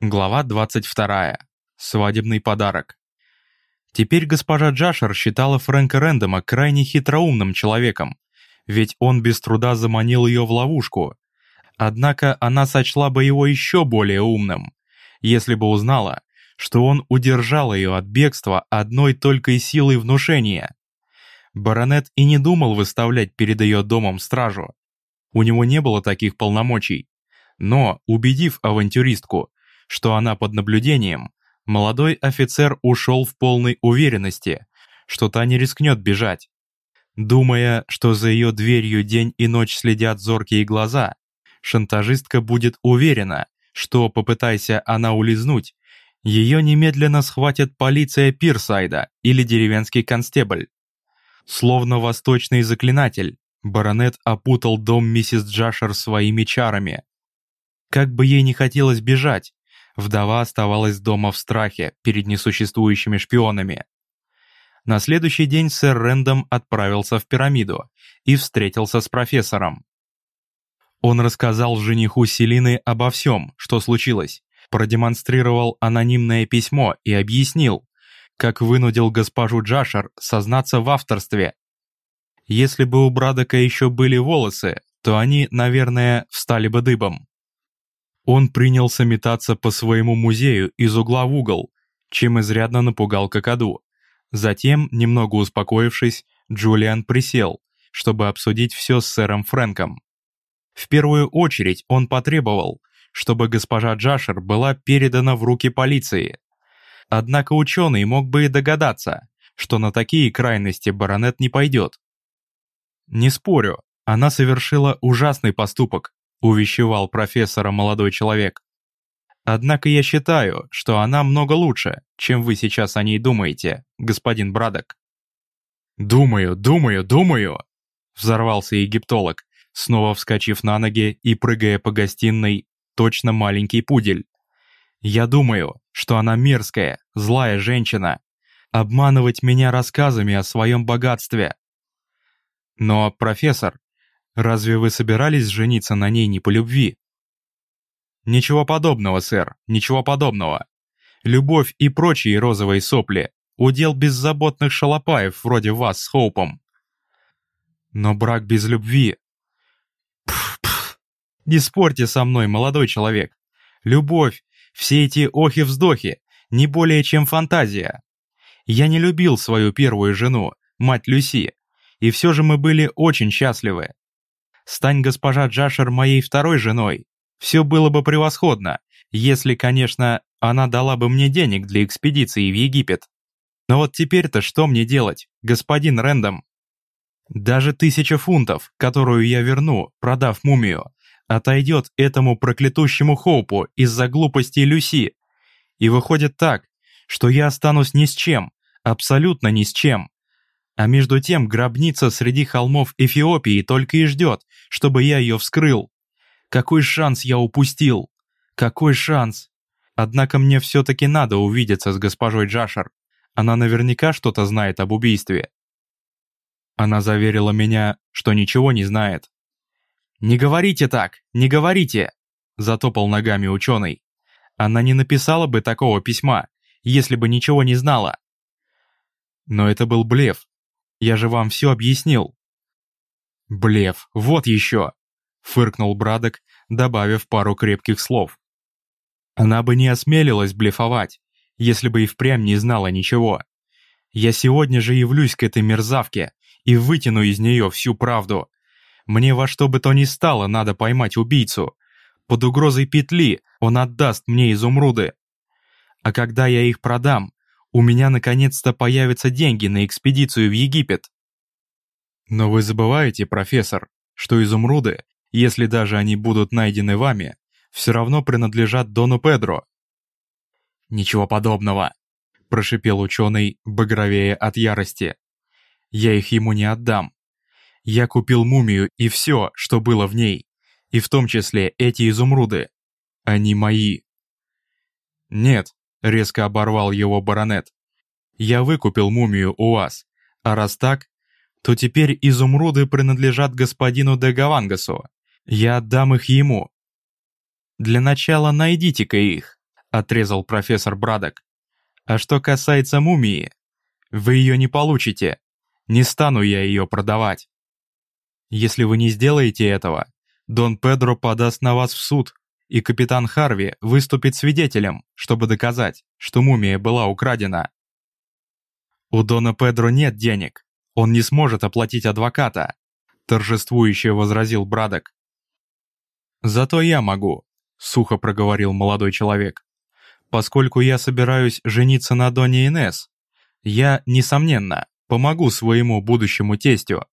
Глава 22. Свадебный подарок. Теперь госпожа Джашер считала Фрэнка Рэндома крайне хитроумным человеком, ведь он без труда заманил ее в ловушку. Однако она сочла бы его еще более умным, если бы узнала, что он удержал ее от бегства одной только силой внушения. Баронет и не думал выставлять перед ее домом стражу. У него не было таких полномочий. Но, убедив авантюристку, что она под наблюдением, молодой офицер ушел в полной уверенности, что та не рискнет бежать. Думая, что за ее дверью день и ночь следят зоркие глаза, шантажистка будет уверена, что, попытайся она улизнуть, ее немедленно схватит полиция Пирсайда или деревенский констебль. Словно восточный заклинатель, баронет опутал дом миссис Джашер своими чарами. Как бы ей не хотелось бежать, Вдова оставалась дома в страхе перед несуществующими шпионами. На следующий день сэр Рэндом отправился в пирамиду и встретился с профессором. Он рассказал жениху Селины обо всем, что случилось, продемонстрировал анонимное письмо и объяснил, как вынудил госпожу Джашер сознаться в авторстве. Если бы у Брадока еще были волосы, то они, наверное, встали бы дыбом. Он принялся метаться по своему музею из угла в угол, чем изрядно напугал Кокоду. Затем, немного успокоившись, Джулиан присел, чтобы обсудить все с сэром Фрэнком. В первую очередь он потребовал, чтобы госпожа Джашер была передана в руки полиции. Однако ученый мог бы и догадаться, что на такие крайности баронет не пойдет. Не спорю, она совершила ужасный поступок, увещевал профессора молодой человек. Однако я считаю, что она много лучше, чем вы сейчас о ней думаете, господин Брадок. Думаю, думаю, думаю, взорвался египтолог, снова вскочив на ноги и прыгая по гостиной, точно маленький пудель. Я думаю, что она мерзкая, злая женщина, обманывать меня рассказами о своем богатстве. Но, профессор, Разве вы собирались жениться на ней не по любви? Ничего подобного, сэр, ничего подобного. Любовь и прочие розовые сопли – удел беззаботных шалопаев вроде вас с Хоупом. Но брак без любви... Пф-пф. Не спорьте со мной, молодой человек. Любовь, все эти охи-вздохи, не более чем фантазия. Я не любил свою первую жену, мать Люси, и все же мы были очень счастливы. Стань госпожа Джашер моей второй женой. Все было бы превосходно, если, конечно, она дала бы мне денег для экспедиции в Египет. Но вот теперь-то что мне делать, господин Рэндом? Даже тысяча фунтов, которую я верну, продав мумию, отойдет этому проклятущему Хоупу из-за глупости Люси. И выходит так, что я останусь ни с чем, абсолютно ни с чем. А между тем гробница среди холмов Эфиопии только и ждет, чтобы я ее вскрыл. Какой шанс я упустил? Какой шанс? Однако мне все-таки надо увидеться с госпожой Джашер. Она наверняка что-то знает об убийстве. Она заверила меня, что ничего не знает. «Не говорите так, не говорите!» Затопал ногами ученый. Она не написала бы такого письма, если бы ничего не знала. Но это был блеф. Я же вам все объяснил». «Блев, вот еще!» — фыркнул Брадок, добавив пару крепких слов. Она бы не осмелилась блефовать, если бы и впрямь не знала ничего. Я сегодня же явлюсь к этой мерзавке и вытяну из нее всю правду. Мне во что бы то ни стало надо поймать убийцу. Под угрозой петли он отдаст мне изумруды. А когда я их продам, у меня наконец-то появятся деньги на экспедицию в Египет. Но вы забываете, профессор, что изумруды, если даже они будут найдены вами, все равно принадлежат Дону Педро. Ничего подобного, прошипел ученый, багровее от ярости. Я их ему не отдам. Я купил мумию и все, что было в ней, и в том числе эти изумруды. Они мои. Нет, — резко оборвал его баронет. «Я выкупил мумию у вас, а раз так, то теперь изумруды принадлежат господину де Гавангасу. Я отдам их ему. Для начала найдите-ка их, — отрезал профессор Брадок. «А что касается мумии, вы ее не получите. Не стану я ее продавать. Если вы не сделаете этого, Дон Педро подаст на вас в суд, и капитан Харви выступит свидетелем, чтобы доказать, что мумия была украдена. У Дона Педро нет денег, он не сможет оплатить адвоката, торжествующе возразил Брадок. Зато я могу, сухо проговорил молодой человек. Поскольку я собираюсь жениться на Доне Инес, я, несомненно, помогу своему будущему тестю.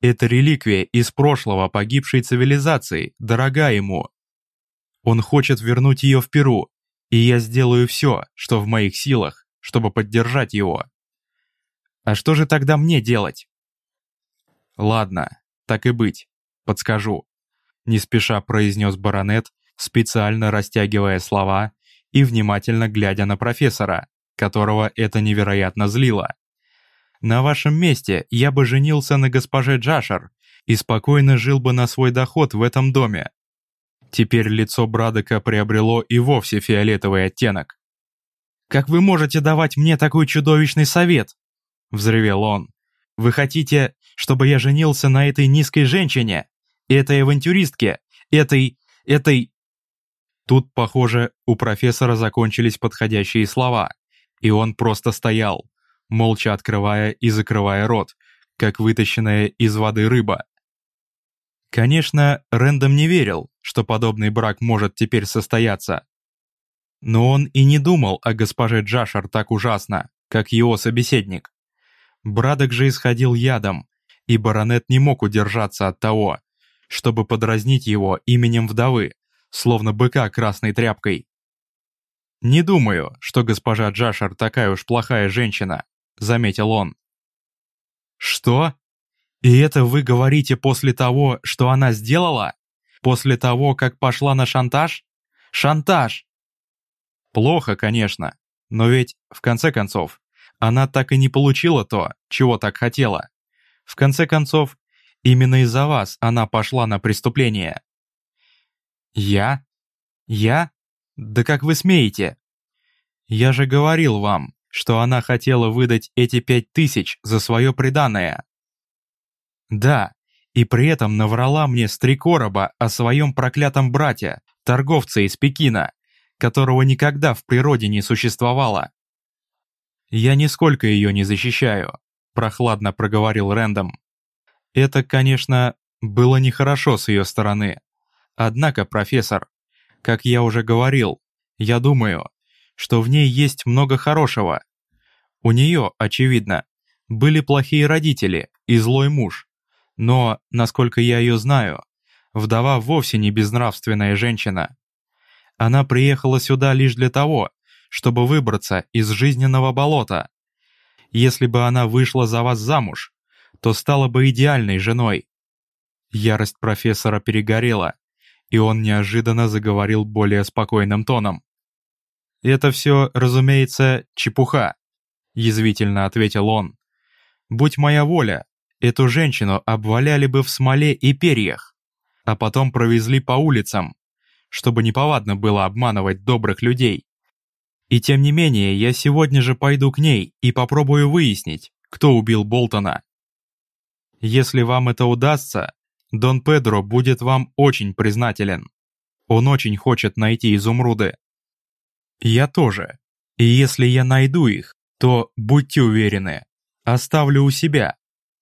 Это реликвия из прошлого погибшей цивилизации, дорога ему. Он хочет вернуть ее в Перу, и я сделаю все, что в моих силах, чтобы поддержать его. А что же тогда мне делать? Ладно, так и быть, подскажу. Не спеша произнес баронет, специально растягивая слова и внимательно глядя на профессора, которого это невероятно злило. На вашем месте я бы женился на госпоже Джашер и спокойно жил бы на свой доход в этом доме. Теперь лицо Брадока приобрело и вовсе фиолетовый оттенок. «Как вы можете давать мне такой чудовищный совет?» — взревел он. «Вы хотите, чтобы я женился на этой низкой женщине? Этой авантюристке? Этой... этой...» Тут, похоже, у профессора закончились подходящие слова, и он просто стоял, молча открывая и закрывая рот, как вытащенная из воды рыба. Конечно, Рэндом не верил, что подобный брак может теперь состояться. Но он и не думал о госпоже Джашар так ужасно, как его собеседник. Брадок же исходил ядом, и баронет не мог удержаться от того, чтобы подразнить его именем вдовы, словно быка красной тряпкой. «Не думаю, что госпожа Джашар такая уж плохая женщина», — заметил он. «Что? И это вы говорите после того, что она сделала? После того, как пошла на шантаж? Шантаж!» «Плохо, конечно, но ведь, в конце концов, она так и не получила то, чего так хотела. В конце концов, именно из-за вас она пошла на преступление». «Я? Я? Да как вы смеете?» «Я же говорил вам, что она хотела выдать эти пять тысяч за свое преданное. Да, и при этом наврала мне с о своем проклятом брате, торговце из Пекина, которого никогда в природе не существовало. «Я нисколько ее не защищаю», — прохладно проговорил Рэндом. «Это, конечно, было нехорошо с ее стороны. Однако, профессор, как я уже говорил, я думаю, что в ней есть много хорошего. У нее, очевидно, были плохие родители и злой муж. Но, насколько я ее знаю, вдова вовсе не безнравственная женщина. Она приехала сюда лишь для того, чтобы выбраться из жизненного болота. Если бы она вышла за вас замуж, то стала бы идеальной женой. Ярость профессора перегорела, и он неожиданно заговорил более спокойным тоном. «Это все, разумеется, чепуха», — язвительно ответил он. «Будь моя воля, эту женщину обваляли бы в смоле и перьях, а потом провезли по улицам, чтобы неповадно было обманывать добрых людей. И тем не менее, я сегодня же пойду к ней и попробую выяснить, кто убил Болтона. Если вам это удастся, Дон Педро будет вам очень признателен. Он очень хочет найти изумруды. Я тоже. И если я найду их, то, будьте уверены, оставлю у себя,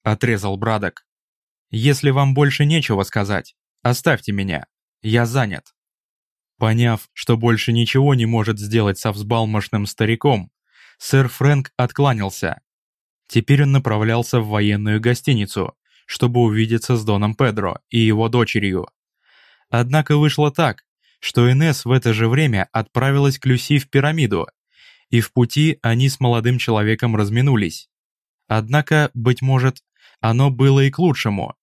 отрезал Брадок. Если вам больше нечего сказать, оставьте меня, я занят. Поняв, что больше ничего не может сделать со взбалмошным стариком, сэр Фрэнк откланялся. Теперь он направлялся в военную гостиницу, чтобы увидеться с Доном Педро и его дочерью. Однако вышло так, что Инес в это же время отправилась к Люси в пирамиду, и в пути они с молодым человеком разминулись. Однако, быть может, оно было и к лучшему,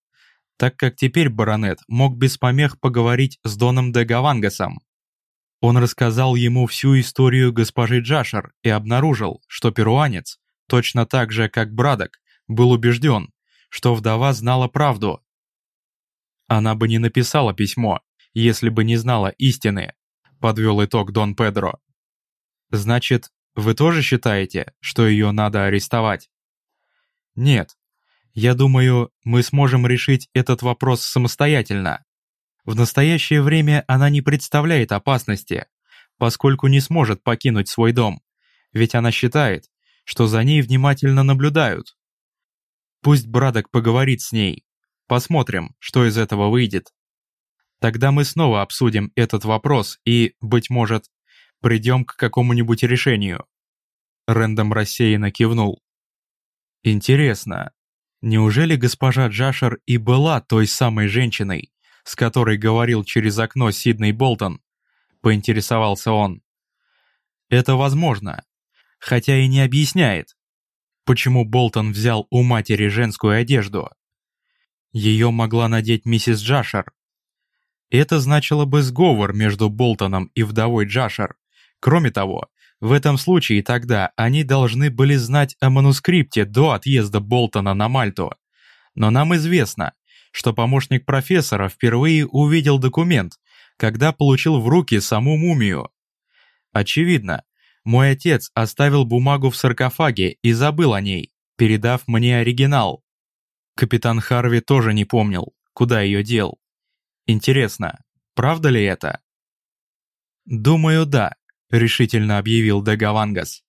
так как теперь баронет мог без помех поговорить с Доном де Гавангасом. Он рассказал ему всю историю госпожи Джашер и обнаружил, что перуанец, точно так же, как Брадок, был убежден, что вдова знала правду. Она бы не написала письмо, если бы не знала истины», — подвел итог Дон Педро. Значит, вы тоже считаете, что ее надо арестовать? Нет. Я думаю, мы сможем решить этот вопрос самостоятельно. В настоящее время она не представляет опасности, поскольку не сможет покинуть свой дом, ведь она считает, что за ней внимательно наблюдают. Пусть Брадок поговорит с ней. Посмотрим, что из этого выйдет. Тогда мы снова обсудим этот вопрос и, быть может, придем к какому-нибудь решению». Рэндом рассеянно кивнул. «Интересно, неужели госпожа Джашер и была той самой женщиной, с которой говорил через окно Сидней Болтон?» Поинтересовался он. «Это возможно, хотя и не объясняет, почему Болтон взял у матери женскую одежду. Ее могла надеть миссис Джашер. Это значило бы сговор между Болтоном и вдовой Джашер. Кроме того, в этом случае тогда они должны были знать о манускрипте до отъезда Болтона на Мальту. Но нам известно, что помощник профессора впервые увидел документ, когда получил в руки саму мумию. Очевидно, мой отец оставил бумагу в саркофаге и забыл о ней, передав мне оригинал. Капитан Харви тоже не помнил, куда ее дел. Интересно, правда ли это? «Думаю, да», — решительно объявил Дагавангас.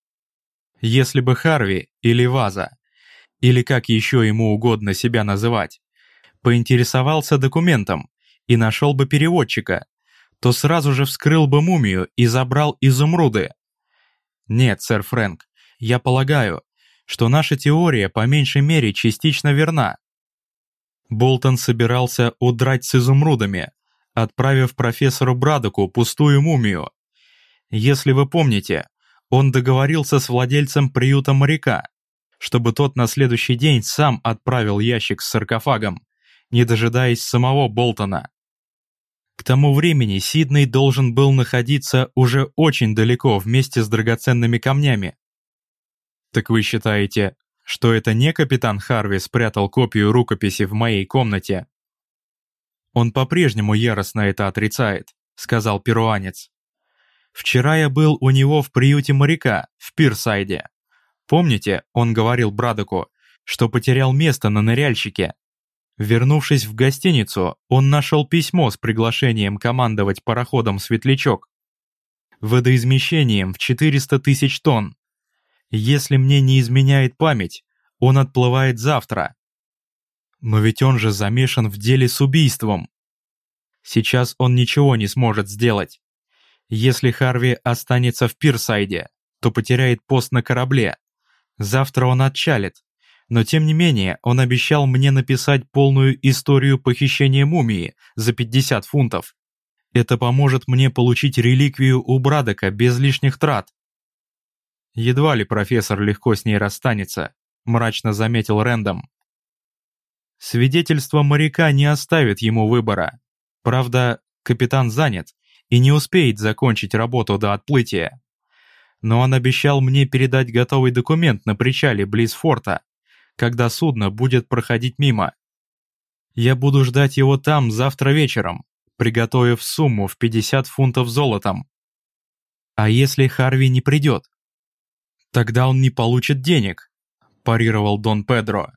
«Если бы Харви или Ваза, или как еще ему угодно себя называть, поинтересовался документом и нашел бы переводчика, то сразу же вскрыл бы мумию и забрал изумруды. Нет, сэр Фрэнк, я полагаю, что наша теория по меньшей мере частично верна. Болтон собирался удрать с изумрудами, отправив профессору Брадоку пустую мумию. Если вы помните, он договорился с владельцем приюта моряка, чтобы тот на следующий день сам отправил ящик с саркофагом, не дожидаясь самого Болтона. К тому времени Сидней должен был находиться уже очень далеко вместе с драгоценными камнями. Так вы считаете, что это не капитан Харви спрятал копию рукописи в моей комнате? Он по-прежнему яростно это отрицает, сказал перуанец. Вчера я был у него в приюте моряка, в Пирсайде. Помните, он говорил Брадоку, что потерял место на ныряльщике, Вернувшись в гостиницу, он нашел письмо с приглашением командовать пароходом «Светлячок». Водоизмещением в 400 тысяч тонн. Если мне не изменяет память, он отплывает завтра. Но ведь он же замешан в деле с убийством. Сейчас он ничего не сможет сделать. Если Харви останется в Пирсайде, то потеряет пост на корабле. Завтра он отчалит но тем не менее он обещал мне написать полную историю похищения мумии за 50 фунтов. Это поможет мне получить реликвию у Брадока без лишних трат. Едва ли профессор легко с ней расстанется, мрачно заметил Рэндом. Свидетельство моряка не оставит ему выбора. Правда, капитан занят и не успеет закончить работу до отплытия. Но он обещал мне передать готовый документ на причале близ форта, когда судно будет проходить мимо. Я буду ждать его там завтра вечером, приготовив сумму в 50 фунтов золотом. А если Харви не придет? Тогда он не получит денег, парировал Дон Педро.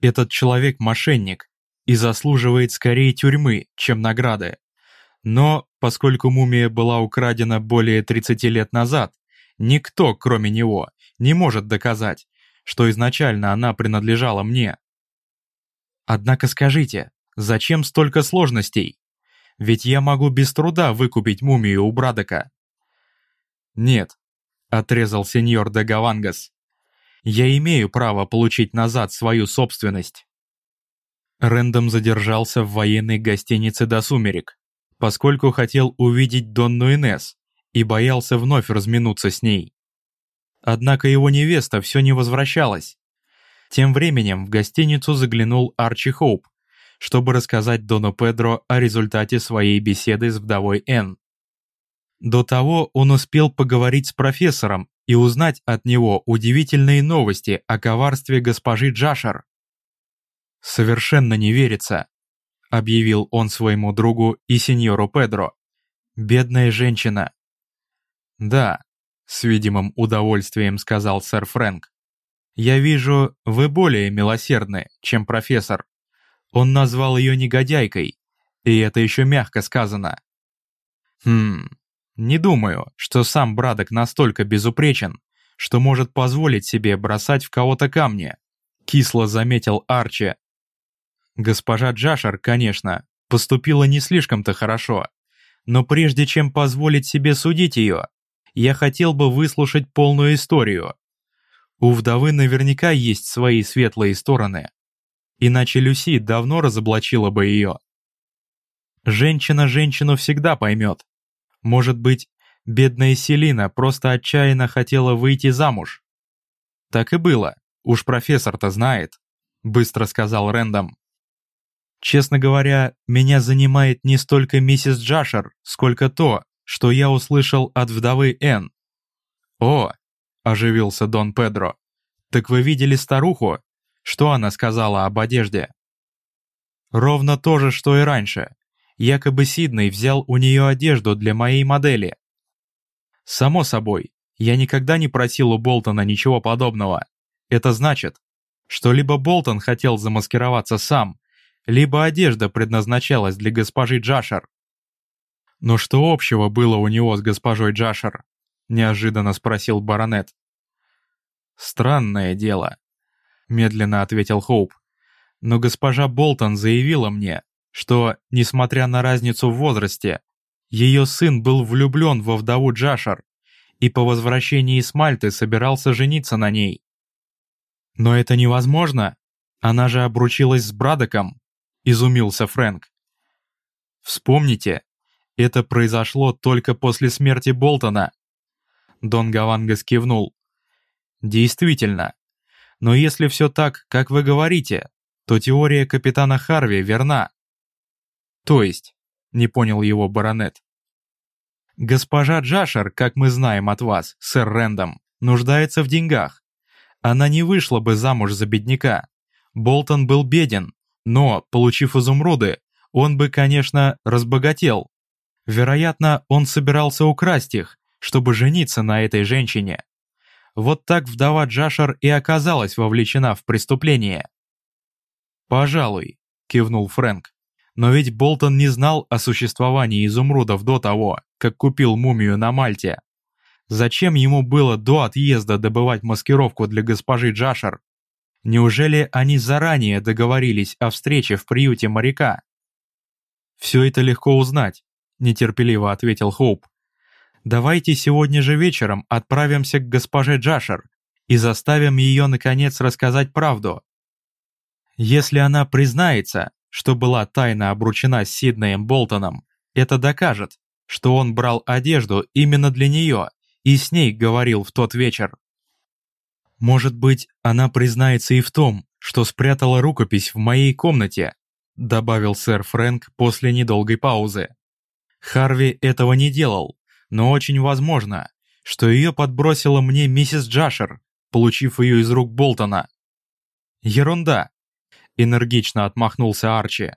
Этот человек мошенник и заслуживает скорее тюрьмы, чем награды. Но, поскольку мумия была украдена более 30 лет назад, никто, кроме него, не может доказать, что изначально она принадлежала мне. Однако скажите, зачем столько сложностей? Ведь я могу без труда выкупить мумию у Брадока. Нет, отрезал сеньор де Гавангас. Я имею право получить назад свою собственность. Рэндом задержался в военной гостинице до сумерек, поскольку хотел увидеть Донну Инес и боялся вновь разминуться с ней. Однако его невеста все не возвращалась. Тем временем в гостиницу заглянул Арчи Хоуп, чтобы рассказать Дону Педро о результате своей беседы с вдовой Энн. До того он успел поговорить с профессором и узнать от него удивительные новости о коварстве госпожи Джашер. «Совершенно не верится», — объявил он своему другу и сеньору Педро. «Бедная женщина». «Да, с видимым удовольствием сказал сэр Фрэнк. «Я вижу, вы более милосердны, чем профессор. Он назвал ее негодяйкой, и это еще мягко сказано. Хм, не думаю, что сам Брадок настолько безупречен, что может позволить себе бросать в кого-то камни», кисло заметил Арчи. Госпожа Джашер, конечно, поступила не слишком-то хорошо, но прежде чем позволить себе судить ее, я хотел бы выслушать полную историю. У вдовы наверняка есть свои светлые стороны. Иначе Люси давно разоблачила бы ее. Женщина женщину всегда поймет. Может быть, бедная Селина просто отчаянно хотела выйти замуж. Так и было, уж профессор-то знает, быстро сказал Рэндом. Честно говоря, меня занимает не столько миссис Джашер, сколько то, что я услышал от вдовы Н. «О!» – оживился Дон Педро. «Так вы видели старуху? Что она сказала об одежде?» «Ровно то же, что и раньше. Якобы Сидней взял у нее одежду для моей модели». «Само собой, я никогда не просил у Болтона ничего подобного. Это значит, что либо Болтон хотел замаскироваться сам, либо одежда предназначалась для госпожи Джашер. «Но что общего было у него с госпожой Джашер?» — неожиданно спросил баронет. «Странное дело», — медленно ответил Хоуп. «Но госпожа Болтон заявила мне, что, несмотря на разницу в возрасте, ее сын был влюблен во вдову Джашер и по возвращении из Мальты собирался жениться на ней. «Но это невозможно! Она же обручилась с Брадоком!» — изумился Фрэнк. «Вспомните, это произошло только после смерти Болтона. Дон Гавангас кивнул. Действительно. Но если все так, как вы говорите, то теория капитана Харви верна. То есть, не понял его баронет. Госпожа Джашер, как мы знаем от вас, сэр Рэндом, нуждается в деньгах. Она не вышла бы замуж за бедняка. Болтон был беден, но, получив изумруды, он бы, конечно, разбогател. Вероятно, он собирался украсть их, чтобы жениться на этой женщине. Вот так вдова Джашер и оказалась вовлечена в преступление. «Пожалуй», — кивнул Фрэнк. «Но ведь Болтон не знал о существовании изумрудов до того, как купил мумию на Мальте. Зачем ему было до отъезда добывать маскировку для госпожи Джашер? Неужели они заранее договорились о встрече в приюте моряка? Все это легко узнать, нетерпеливо ответил Хоуп. «Давайте сегодня же вечером отправимся к госпоже Джашер и заставим ее, наконец, рассказать правду. Если она признается, что была тайно обручена с Сиднеем Болтоном, это докажет, что он брал одежду именно для нее и с ней говорил в тот вечер. Может быть, она признается и в том, что спрятала рукопись в моей комнате, добавил сэр Фрэнк после недолгой паузы. Харви этого не делал, но очень возможно, что ее подбросила мне миссис Джашер, получив ее из рук Болтона. Ерунда, энергично отмахнулся Арчи.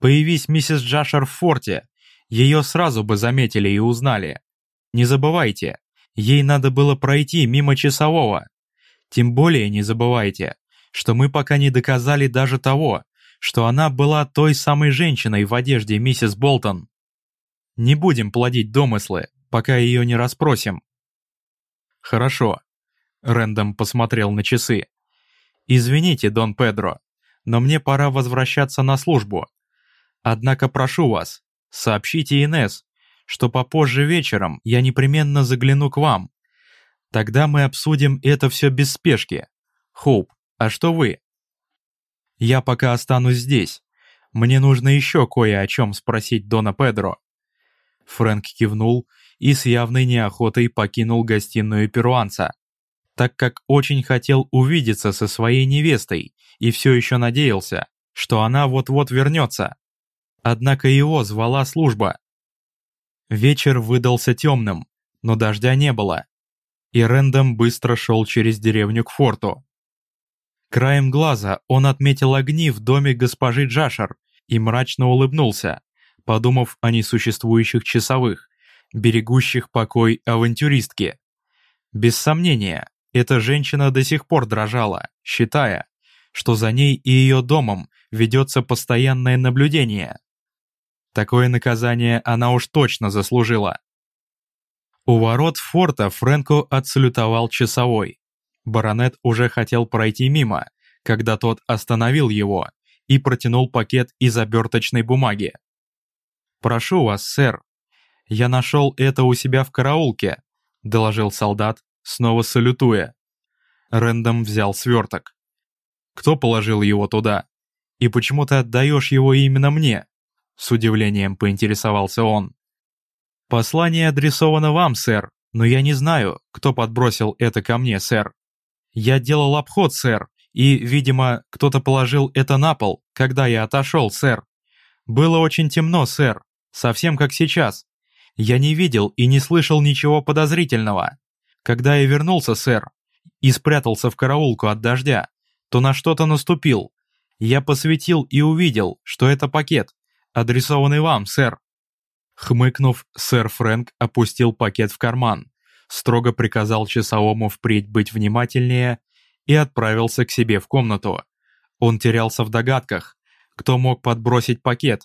Появись миссис Джашер в форте, ее сразу бы заметили и узнали. Не забывайте, ей надо было пройти мимо часового. Тем более не забывайте, что мы пока не доказали даже того, что она была той самой женщиной в одежде миссис Болтон. Не будем плодить домыслы, пока ее не расспросим». «Хорошо», — Рэндом посмотрел на часы. «Извините, Дон Педро, но мне пора возвращаться на службу. Однако прошу вас, сообщите Инес, что попозже вечером я непременно загляну к вам. Тогда мы обсудим это все без спешки. Хоуп, а что вы?» «Я пока останусь здесь. Мне нужно еще кое о чем спросить Дона Педро». Фрэнк кивнул и с явной неохотой покинул гостиную перуанца, так как очень хотел увидеться со своей невестой и все еще надеялся, что она вот-вот вернется. Однако его звала служба. Вечер выдался темным, но дождя не было, и Рэндом быстро шел через деревню к форту. Краем глаза он отметил огни в доме госпожи Джашер и мрачно улыбнулся подумав о несуществующих часовых, берегущих покой авантюристки. Без сомнения, эта женщина до сих пор дрожала, считая, что за ней и ее домом ведется постоянное наблюдение. Такое наказание она уж точно заслужила. У ворот форта Фрэнку отсалютовал часовой. Баронет уже хотел пройти мимо, когда тот остановил его и протянул пакет из оберточной бумаги. «Прошу вас, сэр, я нашел это у себя в караулке», — доложил солдат, снова салютуя. Рэндом взял сверток. «Кто положил его туда? И почему ты отдаешь его именно мне?» С удивлением поинтересовался он. «Послание адресовано вам, сэр, но я не знаю, кто подбросил это ко мне, сэр. Я делал обход, сэр, и, видимо, кто-то положил это на пол, когда я отошел, сэр. Было очень темно, сэр, совсем как сейчас. Я не видел и не слышал ничего подозрительного. Когда я вернулся, сэр, и спрятался в караулку от дождя, то на что-то наступил. Я посветил и увидел, что это пакет, адресованный вам, сэр. Хмыкнув, сэр Фрэнк опустил пакет в карман, строго приказал часовому впредь быть внимательнее и отправился к себе в комнату. Он терялся в догадках, кто мог подбросить пакет,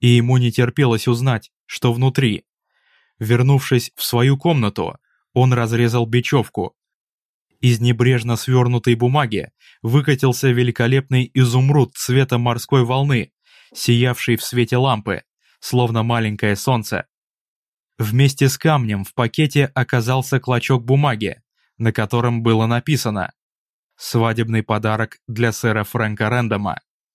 и ему не терпелось узнать, что внутри. Вернувшись в свою комнату, он разрезал бечевку. Из небрежно свернутой бумаги выкатился великолепный изумруд цвета морской волны, сиявший в свете лампы словно маленькое солнце. Вместе с камнем в пакете оказался клочок бумаги, на котором было написано «Свадебный подарок для сэра Фрэнка Рэндома».